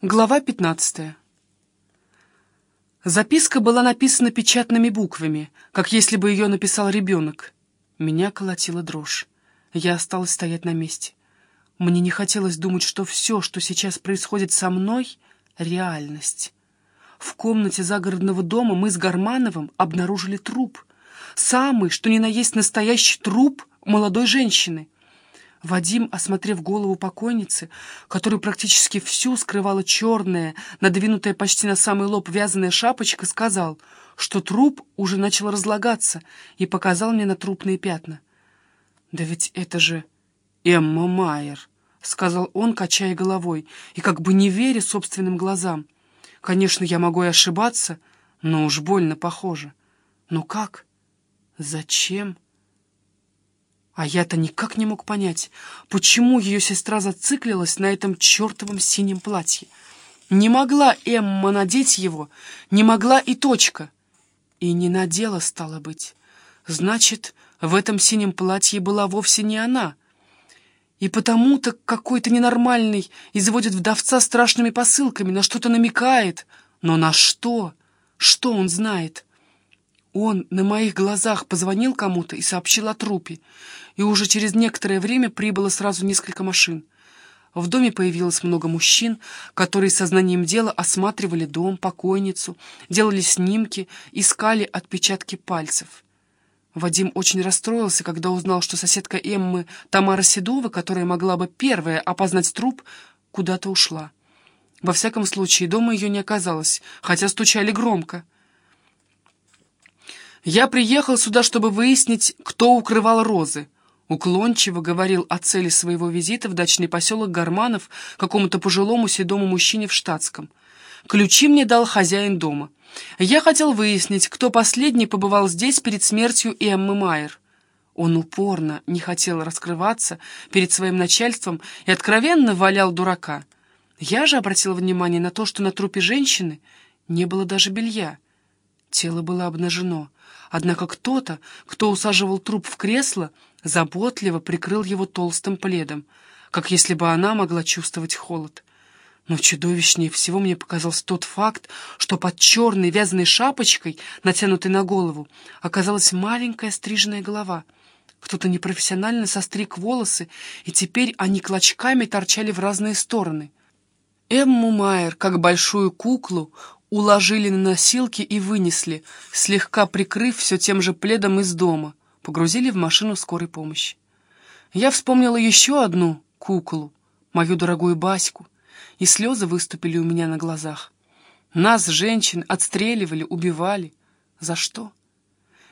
Глава 15. Записка была написана печатными буквами, как если бы ее написал ребенок. Меня колотила дрожь. Я осталась стоять на месте. Мне не хотелось думать, что все, что сейчас происходит со мной, — реальность. В комнате загородного дома мы с Гармановым обнаружили труп. Самый, что ни на есть настоящий труп молодой женщины — Вадим, осмотрев голову покойницы, которую практически всю скрывала черная, надвинутая почти на самый лоб вязаная шапочка, сказал, что труп уже начал разлагаться, и показал мне на трупные пятна. «Да ведь это же Эмма Майер», — сказал он, качая головой, и как бы не веря собственным глазам. «Конечно, я могу и ошибаться, но уж больно похоже. Но как? Зачем?» А я-то никак не мог понять, почему ее сестра зациклилась на этом чертовом синем платье. Не могла Эмма надеть его, не могла и точка. И не надела, стало быть. Значит, в этом синем платье была вовсе не она. И потому-то какой-то ненормальный изводит вдовца страшными посылками, на что-то намекает. Но на что? Что он знает? Он на моих глазах позвонил кому-то и сообщил о трупе, и уже через некоторое время прибыло сразу несколько машин. В доме появилось много мужчин, которые сознанием дела осматривали дом, покойницу, делали снимки, искали отпечатки пальцев. Вадим очень расстроился, когда узнал, что соседка Эммы Тамара Седова, которая могла бы первая опознать труп, куда-то ушла. Во всяком случае, дома ее не оказалось, хотя стучали громко — я приехал сюда, чтобы выяснить, кто укрывал розы. Уклончиво говорил о цели своего визита в дачный поселок Гарманов какому-то пожилому седому мужчине в штатском. Ключи мне дал хозяин дома. Я хотел выяснить, кто последний побывал здесь перед смертью Эммы Майер. Он упорно не хотел раскрываться перед своим начальством и откровенно валял дурака. Я же обратил внимание на то, что на трупе женщины не было даже белья. Тело было обнажено, однако кто-то, кто усаживал труп в кресло, заботливо прикрыл его толстым пледом, как если бы она могла чувствовать холод. Но чудовищнее всего мне показался тот факт, что под черной вязаной шапочкой, натянутой на голову, оказалась маленькая стриженная голова. Кто-то непрофессионально состриг волосы, и теперь они клочками торчали в разные стороны. Эмму Майер, как большую куклу, уложили на носилки и вынесли, слегка прикрыв все тем же пледом из дома, погрузили в машину скорой помощи. Я вспомнила еще одну куклу, мою дорогую Баську, и слезы выступили у меня на глазах. Нас, женщин, отстреливали, убивали. За что?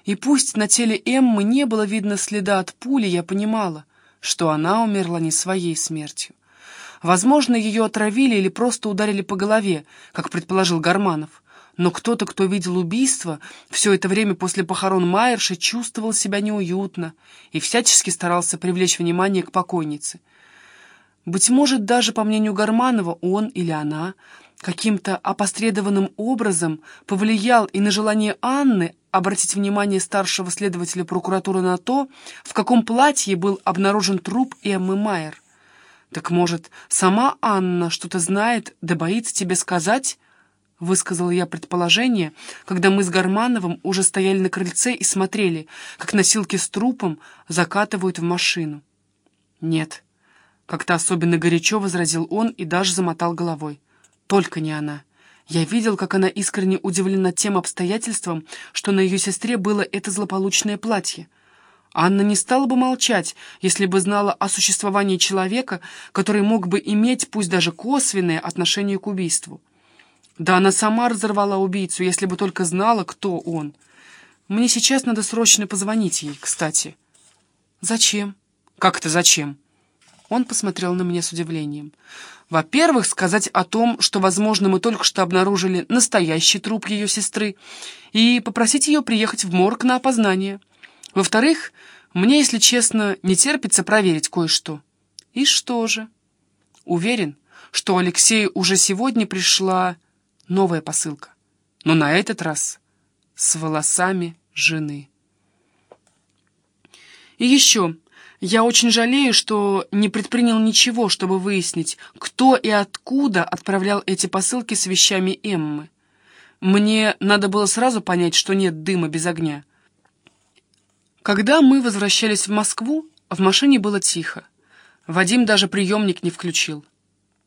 И пусть на теле Эммы не было видно следа от пули, я понимала, что она умерла не своей смертью. Возможно, ее отравили или просто ударили по голове, как предположил Гарманов. Но кто-то, кто видел убийство, все это время после похорон Майерши чувствовал себя неуютно и всячески старался привлечь внимание к покойнице. Быть может, даже, по мнению Гарманова, он или она каким-то опосредованным образом повлиял и на желание Анны обратить внимание старшего следователя прокуратуры на то, в каком платье был обнаружен труп Эммы Майер. «Так, может, сама Анна что-то знает, да боится тебе сказать?» Высказала я предположение, когда мы с Гармановым уже стояли на крыльце и смотрели, как носилки с трупом закатывают в машину. «Нет», — как-то особенно горячо возразил он и даже замотал головой. «Только не она. Я видел, как она искренне удивлена тем обстоятельством, что на ее сестре было это злополучное платье. Анна не стала бы молчать, если бы знала о существовании человека, который мог бы иметь, пусть даже косвенное, отношение к убийству. Да она сама разорвала убийцу, если бы только знала, кто он. Мне сейчас надо срочно позвонить ей, кстати. Зачем? Как это зачем? Он посмотрел на меня с удивлением. Во-первых, сказать о том, что, возможно, мы только что обнаружили настоящий труп ее сестры, и попросить ее приехать в морг на опознание. Во-вторых, мне, если честно, не терпится проверить кое-что. И что же? Уверен, что Алексею уже сегодня пришла новая посылка. Но на этот раз с волосами жены. И еще, Я очень жалею, что не предпринял ничего, чтобы выяснить, кто и откуда отправлял эти посылки с вещами Эммы. Мне надо было сразу понять, что нет дыма без огня. Когда мы возвращались в Москву, в машине было тихо. Вадим даже приемник не включил.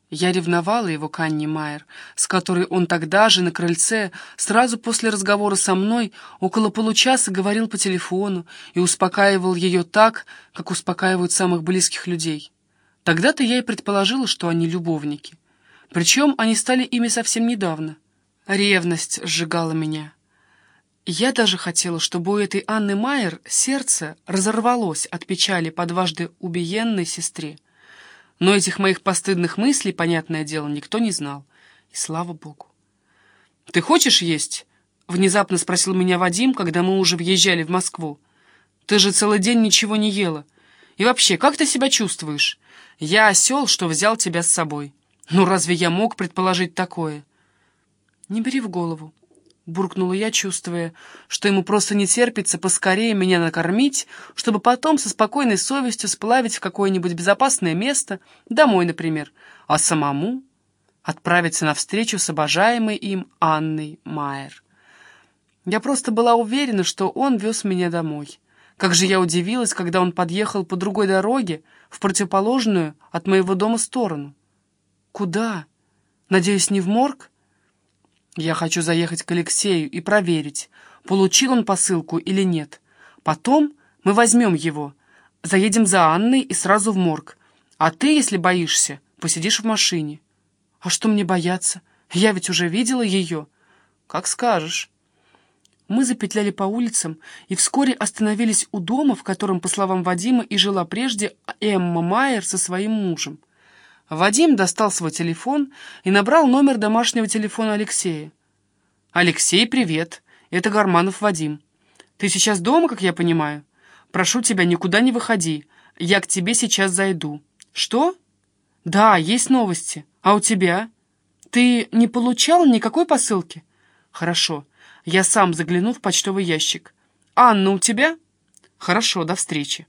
Я ревновала его к Анне Майер, с которой он тогда же на крыльце, сразу после разговора со мной, около получаса говорил по телефону и успокаивал ее так, как успокаивают самых близких людей. Тогда-то я и предположила, что они любовники. Причем они стали ими совсем недавно. Ревность сжигала меня. Я даже хотела, чтобы у этой Анны Майер сердце разорвалось от печали по дважды убиенной сестре. Но этих моих постыдных мыслей, понятное дело, никто не знал. И слава богу. «Ты хочешь есть?» — внезапно спросил меня Вадим, когда мы уже въезжали в Москву. «Ты же целый день ничего не ела. И вообще, как ты себя чувствуешь? Я осел, что взял тебя с собой. Ну разве я мог предположить такое?» «Не бери в голову буркнула я, чувствуя, что ему просто не терпится поскорее меня накормить, чтобы потом со спокойной совестью сплавить в какое-нибудь безопасное место, домой, например, а самому отправиться на встречу с обожаемой им Анной Майер. Я просто была уверена, что он вез меня домой. Как же я удивилась, когда он подъехал по другой дороге, в противоположную от моего дома сторону. Куда? Надеюсь, не в морг? Я хочу заехать к Алексею и проверить, получил он посылку или нет. Потом мы возьмем его, заедем за Анной и сразу в морг. А ты, если боишься, посидишь в машине. А что мне бояться? Я ведь уже видела ее. Как скажешь. Мы запетляли по улицам и вскоре остановились у дома, в котором, по словам Вадима, и жила прежде Эмма Майер со своим мужем. Вадим достал свой телефон и набрал номер домашнего телефона Алексея. «Алексей, привет. Это Гарманов Вадим. Ты сейчас дома, как я понимаю? Прошу тебя, никуда не выходи. Я к тебе сейчас зайду». «Что?» «Да, есть новости. А у тебя? Ты не получал никакой посылки?» «Хорошо. Я сам загляну в почтовый ящик. Анна у тебя?» «Хорошо, до встречи».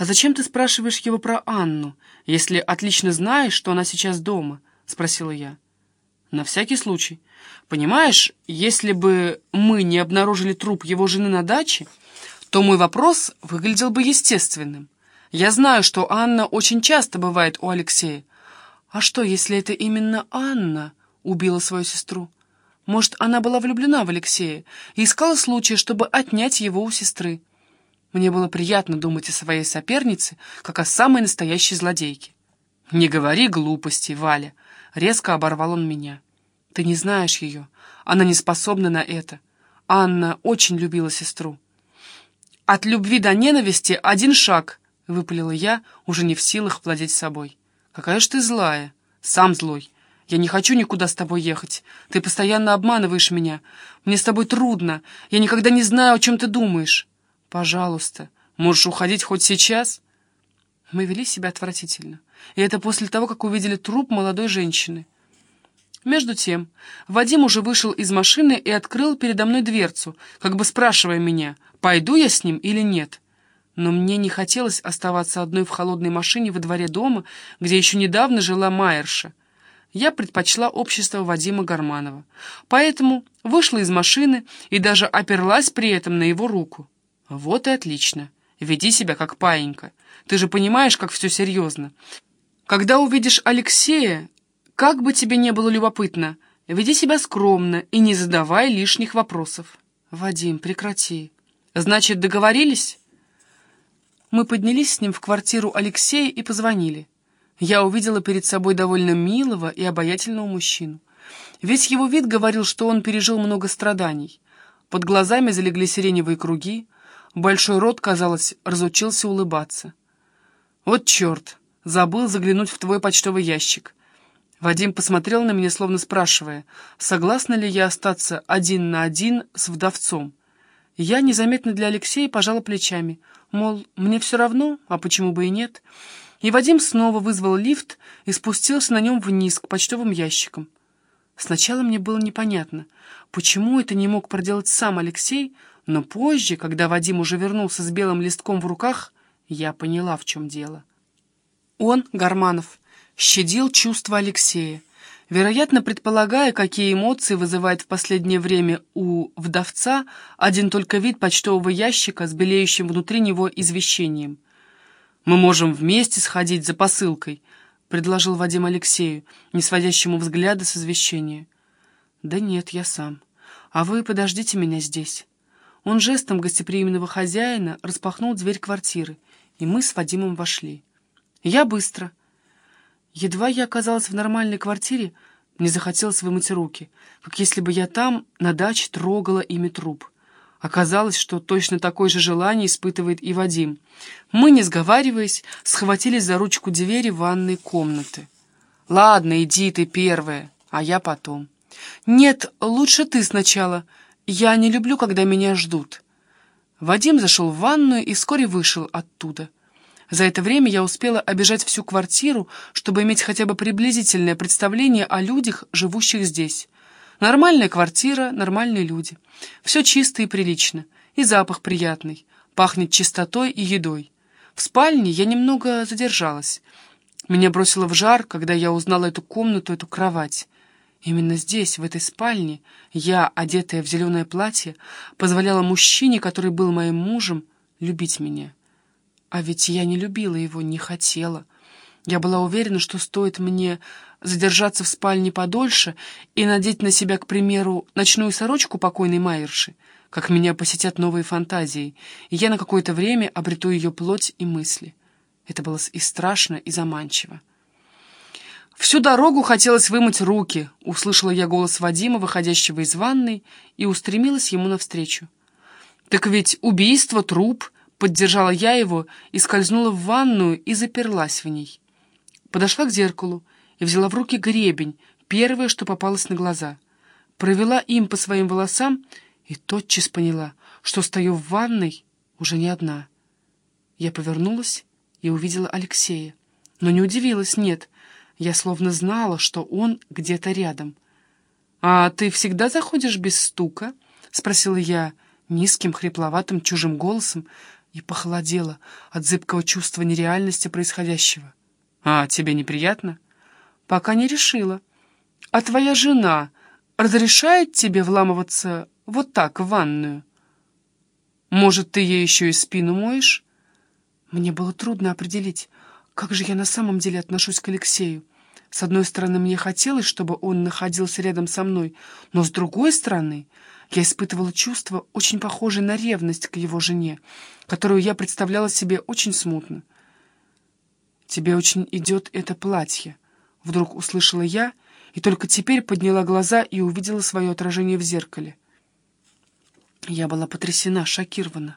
«А зачем ты спрашиваешь его про Анну, если отлично знаешь, что она сейчас дома?» — спросила я. «На всякий случай. Понимаешь, если бы мы не обнаружили труп его жены на даче, то мой вопрос выглядел бы естественным. Я знаю, что Анна очень часто бывает у Алексея. А что, если это именно Анна убила свою сестру? Может, она была влюблена в Алексея и искала случая, чтобы отнять его у сестры?» Мне было приятно думать о своей сопернице, как о самой настоящей злодейке. «Не говори глупостей, Валя!» — резко оборвал он меня. «Ты не знаешь ее. Она не способна на это. Анна очень любила сестру». «От любви до ненависти один шаг!» — выпалила я, уже не в силах владеть собой. «Какая ж ты злая! Сам злой! Я не хочу никуда с тобой ехать. Ты постоянно обманываешь меня. Мне с тобой трудно. Я никогда не знаю, о чем ты думаешь». «Пожалуйста, можешь уходить хоть сейчас?» Мы вели себя отвратительно. И это после того, как увидели труп молодой женщины. Между тем, Вадим уже вышел из машины и открыл передо мной дверцу, как бы спрашивая меня, пойду я с ним или нет. Но мне не хотелось оставаться одной в холодной машине во дворе дома, где еще недавно жила Майерша. Я предпочла общество Вадима Гарманова. Поэтому вышла из машины и даже оперлась при этом на его руку. «Вот и отлично. Веди себя как паинька. Ты же понимаешь, как все серьезно. Когда увидишь Алексея, как бы тебе не было любопытно, веди себя скромно и не задавай лишних вопросов». «Вадим, прекрати. Значит, договорились?» Мы поднялись с ним в квартиру Алексея и позвонили. Я увидела перед собой довольно милого и обаятельного мужчину. Весь его вид говорил, что он пережил много страданий. Под глазами залегли сиреневые круги, Большой рот, казалось, разучился улыбаться. «Вот черт! Забыл заглянуть в твой почтовый ящик». Вадим посмотрел на меня, словно спрашивая, согласна ли я остаться один на один с вдовцом. Я незаметно для Алексея пожала плечами, мол, мне все равно, а почему бы и нет. И Вадим снова вызвал лифт и спустился на нем вниз к почтовым ящикам. Сначала мне было непонятно, почему это не мог проделать сам Алексей, Но позже, когда Вадим уже вернулся с белым листком в руках, я поняла, в чем дело. Он, Гарманов, щадил чувства Алексея, вероятно, предполагая, какие эмоции вызывает в последнее время у вдовца один только вид почтового ящика с белеющим внутри него извещением. «Мы можем вместе сходить за посылкой», — предложил Вадим Алексею, не сводящему взгляда с извещения. «Да нет, я сам. А вы подождите меня здесь». Он жестом гостеприимного хозяина распахнул дверь квартиры, и мы с Вадимом вошли. Я быстро. Едва я оказалась в нормальной квартире, мне захотелось вымыть руки, как если бы я там, на даче, трогала ими труп. Оказалось, что точно такое же желание испытывает и Вадим. Мы, не сговариваясь, схватились за ручку двери ванной комнаты. «Ладно, иди ты первая, а я потом». «Нет, лучше ты сначала», я не люблю, когда меня ждут. Вадим зашел в ванную и вскоре вышел оттуда. За это время я успела обижать всю квартиру, чтобы иметь хотя бы приблизительное представление о людях, живущих здесь. Нормальная квартира, нормальные люди. Все чисто и прилично, и запах приятный, пахнет чистотой и едой. В спальне я немного задержалась. Меня бросило в жар, когда я узнала эту комнату, эту кровать. Именно здесь, в этой спальне, я, одетая в зеленое платье, позволяла мужчине, который был моим мужем, любить меня. А ведь я не любила его, не хотела. Я была уверена, что стоит мне задержаться в спальне подольше и надеть на себя, к примеру, ночную сорочку покойной Майерши, как меня посетят новые фантазии, и я на какое-то время обрету ее плоть и мысли. Это было и страшно, и заманчиво. Всю дорогу хотелось вымыть руки, услышала я голос Вадима, выходящего из ванной, и устремилась ему навстречу. «Так ведь убийство, труп», — поддержала я его и скользнула в ванную и заперлась в ней. Подошла к зеркалу и взяла в руки гребень, первое, что попалось на глаза. Провела им по своим волосам и тотчас поняла, что стою в ванной уже не одна. Я повернулась и увидела Алексея, но не удивилась, нет — я словно знала, что он где-то рядом. «А ты всегда заходишь без стука?» — спросила я низким, хрипловатым, чужим голосом и похолодела от зыбкого чувства нереальности происходящего. «А тебе неприятно?» «Пока не решила. А твоя жена разрешает тебе вламываться вот так в ванную? Может, ты ей еще и спину моешь?» Мне было трудно определить, как же я на самом деле отношусь к Алексею. С одной стороны, мне хотелось, чтобы он находился рядом со мной, но с другой стороны, я испытывала чувство, очень похожее на ревность к его жене, которую я представляла себе очень смутно. «Тебе очень идет это платье», — вдруг услышала я, и только теперь подняла глаза и увидела свое отражение в зеркале. Я была потрясена, шокирована.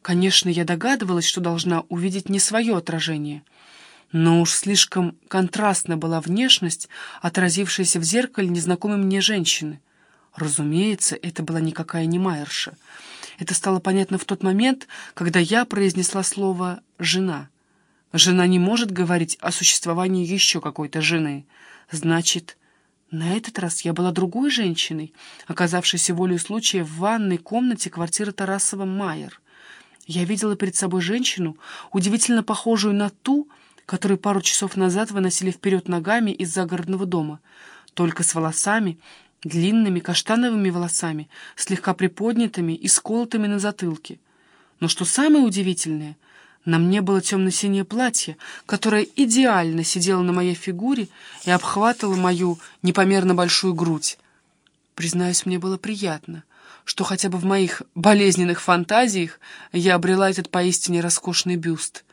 Конечно, я догадывалась, что должна увидеть не свое отражение — но уж слишком контрастна была внешность, отразившаяся в зеркале незнакомой мне женщины. Разумеется, это была никакая не Майерша. Это стало понятно в тот момент, когда я произнесла слово «жена». Жена не может говорить о существовании еще какой-то жены. Значит, на этот раз я была другой женщиной, оказавшейся волею случая в ванной комнате квартиры Тарасова Майер. Я видела перед собой женщину, удивительно похожую на ту, который пару часов назад выносили вперед ногами из загородного дома, только с волосами, длинными каштановыми волосами, слегка приподнятыми и сколотыми на затылке. Но что самое удивительное, на мне было темно-синее платье, которое идеально сидело на моей фигуре и обхватывало мою непомерно большую грудь. Признаюсь, мне было приятно, что хотя бы в моих болезненных фантазиях я обрела этот поистине роскошный бюст —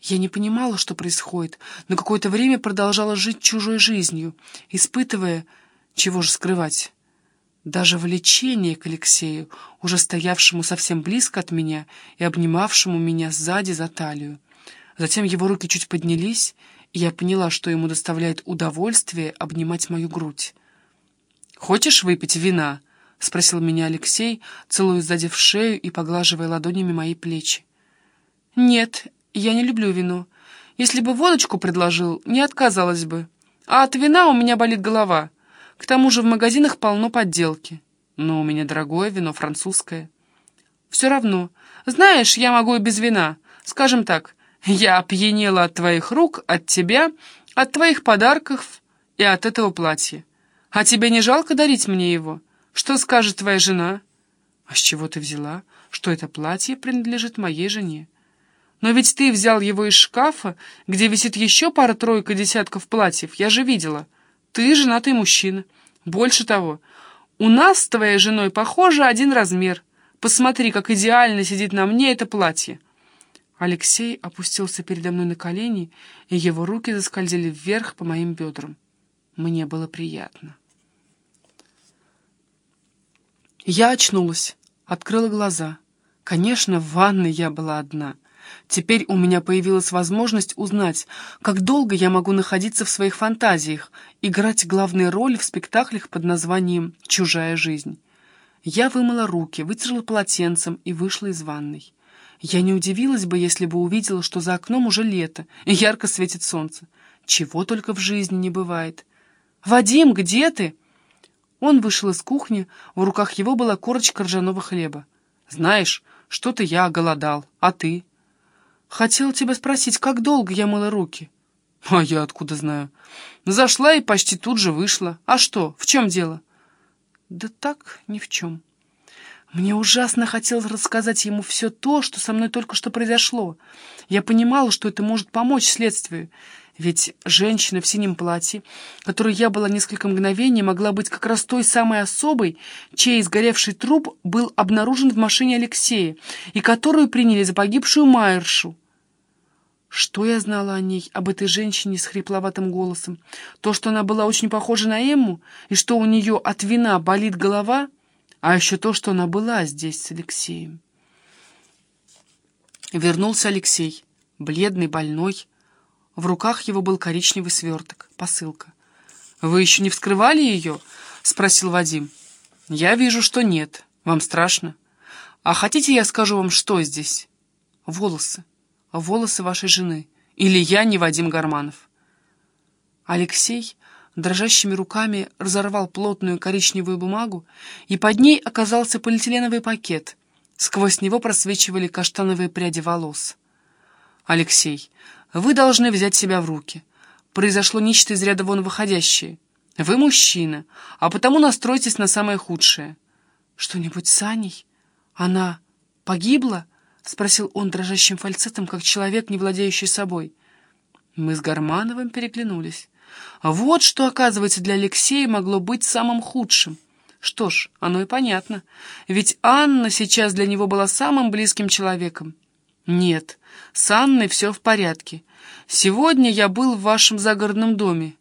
я не понимала, что происходит, но какое-то время продолжала жить чужой жизнью, испытывая, чего же скрывать, даже влечение к Алексею, уже стоявшему совсем близко от меня и обнимавшему меня сзади за талию. Затем его руки чуть поднялись, и я поняла, что ему доставляет удовольствие обнимать мою грудь. «Хочешь выпить вина?» — спросил меня Алексей, целуя сзади в шею и поглаживая ладонями мои плечи. «Нет, я не люблю вино. Если бы водочку предложил, не отказалась бы. А от вина у меня болит голова. К тому же в магазинах полно подделки. Но у меня дорогое вино, французское. Все равно. Знаешь, я могу и без вина. Скажем так, я опьянела от твоих рук, от тебя, от твоих подарков и от этого платья. А тебе не жалко дарить мне его? Что скажет твоя жена? А с чего ты взяла, что это платье принадлежит моей жене? Но ведь ты взял его из шкафа, где висит еще пара-тройка десятков платьев, я же видела. Ты женатый мужчина. Больше того, у нас с твоей женой, похоже, один размер. Посмотри, как идеально сидит на мне это платье. Алексей опустился передо мной на колени, и его руки заскользили вверх по моим бедрам. Мне было приятно. Я очнулась, открыла глаза. Конечно, в ванной я была одна. Теперь у меня появилась возможность узнать, как долго я могу находиться в своих фантазиях, играть главные роли в спектаклях под названием «Чужая жизнь». Я вымыла руки, вытерла полотенцем и вышла из ванной. Я не удивилась бы, если бы увидела, что за окном уже лето, и ярко светит солнце. Чего только в жизни не бывает. «Вадим, где ты?» Он вышел из кухни, в руках его была корочка ржаного хлеба. «Знаешь, что-то я голодал, а ты?» «Хотел тебя спросить, как долго я мыла руки?» «А я откуда знаю?» «Зашла и почти тут же вышла. А что, в чем дело?» «Да так, ни в чем». Мне ужасно хотелось рассказать ему все то, что со мной только что произошло. Я понимала, что это может помочь следствию. Ведь женщина в синем платье, которой я была несколько мгновений, могла быть как раз той самой особой, чей сгоревший труп был обнаружен в машине Алексея, и которую приняли за погибшую Майершу. Что я знала о ней, об этой женщине с хрипловатым голосом? То, что она была очень похожа на Эмму, и что у нее от вина болит голова, а еще то, что она была здесь с Алексеем. Вернулся Алексей, бледный, больной. В руках его был коричневый сверток, посылка. «Вы еще не вскрывали ее?» — спросил Вадим. «Я вижу, что нет. Вам страшно? А хотите, я скажу вам, что здесь?» «Волосы волосы вашей жены. Или я не Вадим Гарманов». Алексей дрожащими руками разорвал плотную коричневую бумагу, и под ней оказался полиэтиленовый пакет. Сквозь него просвечивали каштановые пряди волос. «Алексей, вы должны взять себя в руки. Произошло нечто из ряда вон выходящее. Вы мужчина, а потому настройтесь на самое худшее». «Что-нибудь с Аней? Она погибла?» — спросил он дрожащим фальцетом, как человек, не владеющий собой. Мы с Гармановым переглянулись. Вот что, оказывается, для Алексея могло быть самым худшим. Что ж, оно и понятно. Ведь Анна сейчас для него была самым близким человеком. Нет, с Анной все в порядке. Сегодня я был в вашем загородном доме.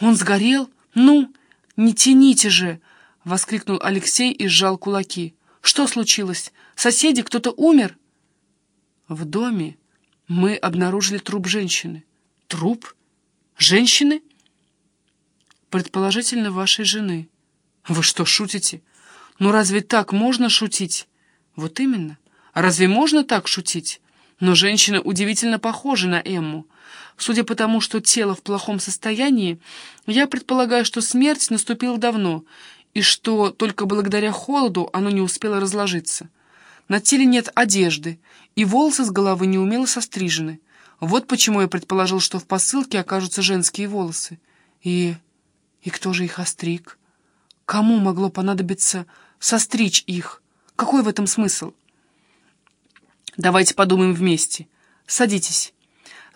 Он сгорел? Ну, не тяните же! — воскликнул Алексей и сжал кулаки. Что случилось? Соседи, кто-то умер?» «В доме мы обнаружили труп женщины». «Труп? Женщины?» «Предположительно, вашей жены». «Вы что, шутите? Ну разве так можно шутить?» «Вот именно. Разве можно так шутить?» Но женщина удивительно похожа на Эмму. Судя по тому, что тело в плохом состоянии, я предполагаю, что смерть наступила давно, и что только благодаря холоду оно не успело разложиться. На теле нет одежды, и волосы с головы неумело сострижены. Вот почему я предположил, что в посылке окажутся женские волосы. И... и кто же их остриг? Кому могло понадобиться состричь их? Какой в этом смысл? Давайте подумаем вместе. Садитесь.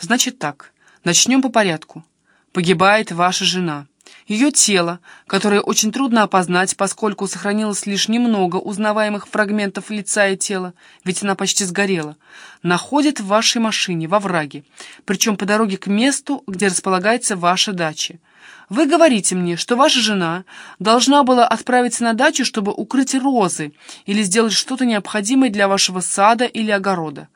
Значит так, начнем по порядку. Погибает ваша жена. Ее тело, которое очень трудно опознать, поскольку сохранилось лишь немного узнаваемых фрагментов лица и тела, ведь она почти сгорела, находит в вашей машине, во враге, причем по дороге к месту, где располагается ваша дача. Вы говорите мне, что ваша жена должна была отправиться на дачу, чтобы укрыть розы или сделать что-то необходимое для вашего сада или огорода.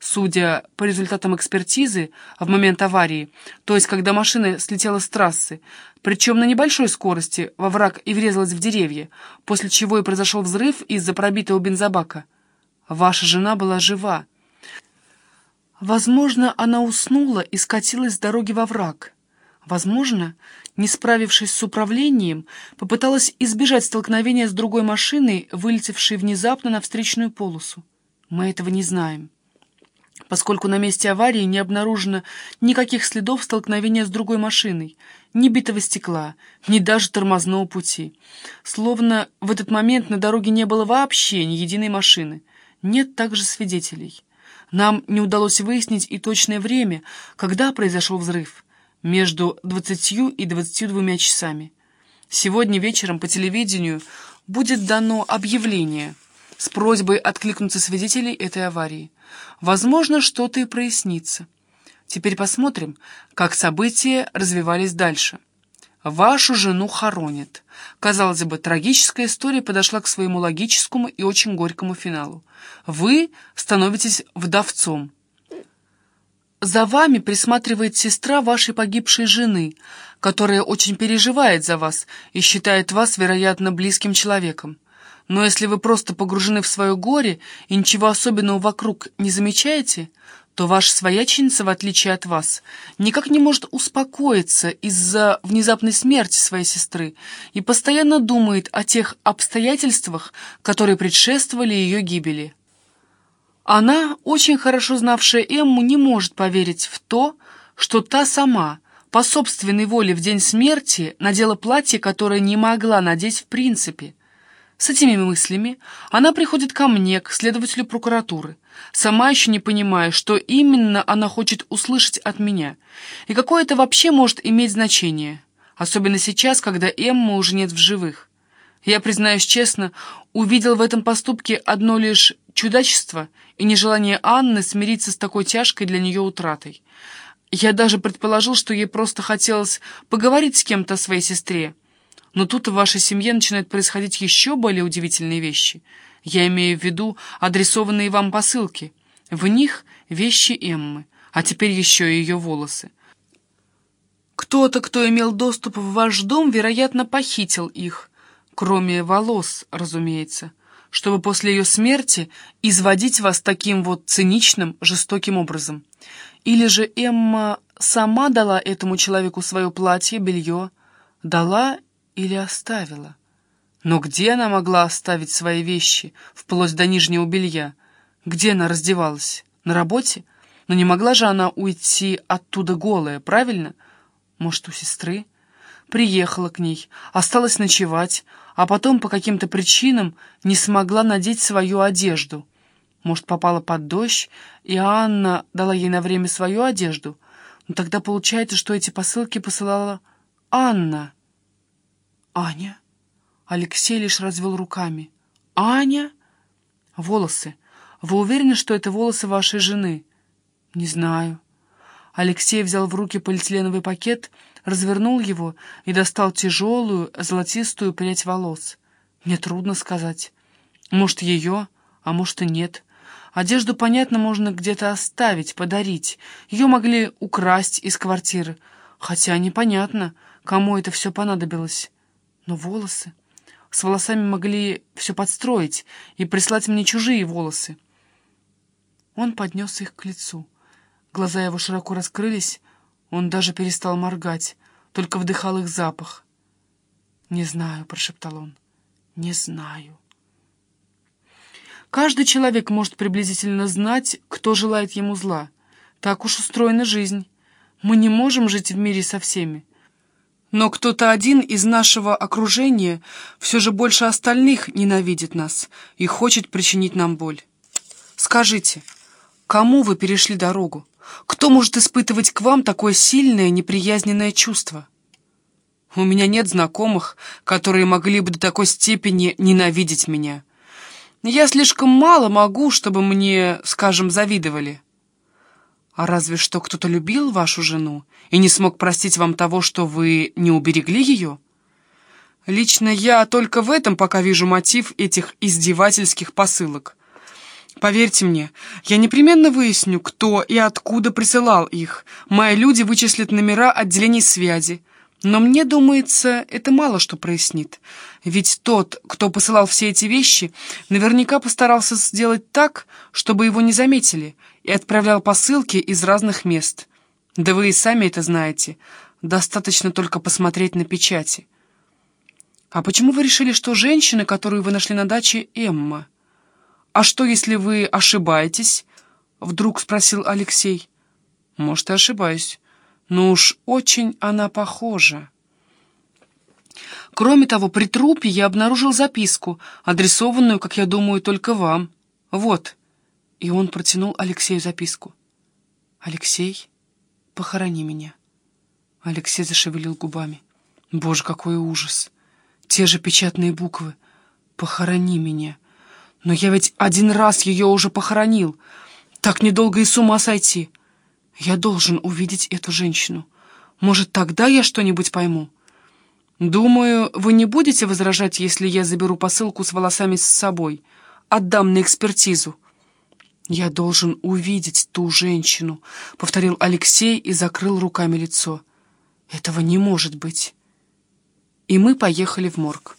Судя по результатам экспертизы в момент аварии, то есть когда машина слетела с трассы, причем на небольшой скорости, во враг и врезалась в деревья, после чего и произошел взрыв из-за пробитого бензобака, ваша жена была жива. Возможно, она уснула и скатилась с дороги во враг. Возможно, не справившись с управлением, попыталась избежать столкновения с другой машиной, вылетевшей внезапно на встречную полосу. Мы этого не знаем, поскольку на месте аварии не обнаружено никаких следов столкновения с другой машиной, ни битого стекла, ни даже тормозного пути. Словно в этот момент на дороге не было вообще ни единой машины. Нет также свидетелей. Нам не удалось выяснить и точное время, когда произошел взрыв — между 20 и 22 часами. Сегодня вечером по телевидению будет дано объявление с просьбой откликнуться свидетелей этой аварии. Возможно, что-то и прояснится. Теперь посмотрим, как события развивались дальше. Вашу жену хоронят. Казалось бы, трагическая история подошла к своему логическому и очень горькому финалу. Вы становитесь вдовцом. За вами присматривает сестра вашей погибшей жены, которая очень переживает за вас и считает вас, вероятно, близким человеком. Но если вы просто погружены в свое горе и ничего особенного вокруг не замечаете, то ваша свояченица, в отличие от вас, никак не может успокоиться из-за внезапной смерти своей сестры и постоянно думает о тех обстоятельствах, которые предшествовали ее гибели. Она, очень хорошо знавшая Эмму, не может поверить в то, что та сама, по собственной воле в день смерти, надела платье, которое не могла надеть в принципе. С этими мыслями она приходит ко мне, к следователю прокуратуры, сама еще не понимая, что именно она хочет услышать от меня, и какое это вообще может иметь значение, особенно сейчас, когда Эмма уже нет в живых. Я, признаюсь честно, увидел в этом поступке одно лишь чудачество и нежелание Анны смириться с такой тяжкой для нее утратой. Я даже предположил, что ей просто хотелось поговорить с кем-то о своей сестре. Но тут в вашей семье начинают происходить еще более удивительные вещи. Я имею в виду адресованные вам посылки. В них вещи Эммы, а теперь еще и ее волосы. Кто-то, кто имел доступ в ваш дом, вероятно, похитил их, кроме волос, разумеется чтобы после ее смерти изводить вас таким вот циничным, жестоким образом. Или же Эмма сама дала этому человеку свое платье, белье, дала или оставила. Но где она могла оставить свои вещи, вплоть до нижнего белья? Где она раздевалась? На работе? Но не могла же она уйти оттуда голая, правильно? Может, у сестры? Приехала к ней, осталась ночевать, а потом по каким-то причинам не смогла надеть свою одежду. Может, попала под дождь, и Анна дала ей на время свою одежду? Но тогда получается, что эти посылки посылала Анна. Аня? Алексей лишь развел руками. Аня? Волосы. Вы уверены, что это волосы вашей жены? Не знаю. Алексей взял в руки полиэтиленовый пакет развернул его и достал тяжелую золотистую прядь волос. Мне трудно сказать. Может, ее, а может и нет. Одежду, понятно, можно где-то оставить, подарить. Ее могли украсть из квартиры. Хотя непонятно, кому это все понадобилось. Но волосы... С волосами могли все подстроить и прислать мне чужие волосы. Он поднес их к лицу. Глаза его широко раскрылись, он даже перестал моргать, только вдыхал их запах. «Не знаю», — прошептал он, — «не знаю». Каждый человек может приблизительно знать, кто желает ему зла. Так уж устроена жизнь. Мы не можем жить в мире со всеми. Но кто-то один из нашего окружения все же больше остальных ненавидит нас и хочет причинить нам боль. Скажите, кому вы перешли дорогу? Кто может испытывать к вам такое сильное неприязненное чувство? У меня нет знакомых, которые могли бы до такой степени ненавидеть меня. Я слишком мало могу, чтобы мне, скажем, завидовали. А разве что кто-то любил вашу жену и не смог простить вам того, что вы не уберегли ее? Лично я только в этом пока вижу мотив этих издевательских посылок. Поверьте мне, я непременно выясню, кто и откуда присылал их. Мои люди вычислят номера отделений связи. Но мне думается, это мало что прояснит. Ведь тот, кто посылал все эти вещи, наверняка постарался сделать так, чтобы его не заметили, и отправлял посылки из разных мест. Да вы и сами это знаете. Достаточно только посмотреть на печати. А почему вы решили, что женщина, которую вы нашли на даче, Эмма? А что, если вы ошибаетесь? Вдруг спросил Алексей. Может, и ошибаюсь. Но уж очень она похожа. Кроме того, при трупе я обнаружил записку, адресованную, как я думаю, только вам. Вот. И он протянул Алексею записку. «Алексей, похорони меня». Алексей зашевелил губами. «Боже, какой ужас! Те же печатные буквы. Похорони меня. Но я ведь один раз ее уже похоронил. Так недолго и с ума сойти. Я должен увидеть эту женщину. Может, тогда я что-нибудь пойму?» «Думаю, вы не будете возражать, если я заберу посылку с волосами с собой, отдам на экспертизу». «Я должен увидеть ту женщину», — повторил Алексей и закрыл руками лицо. «Этого не может быть». И мы поехали в морг.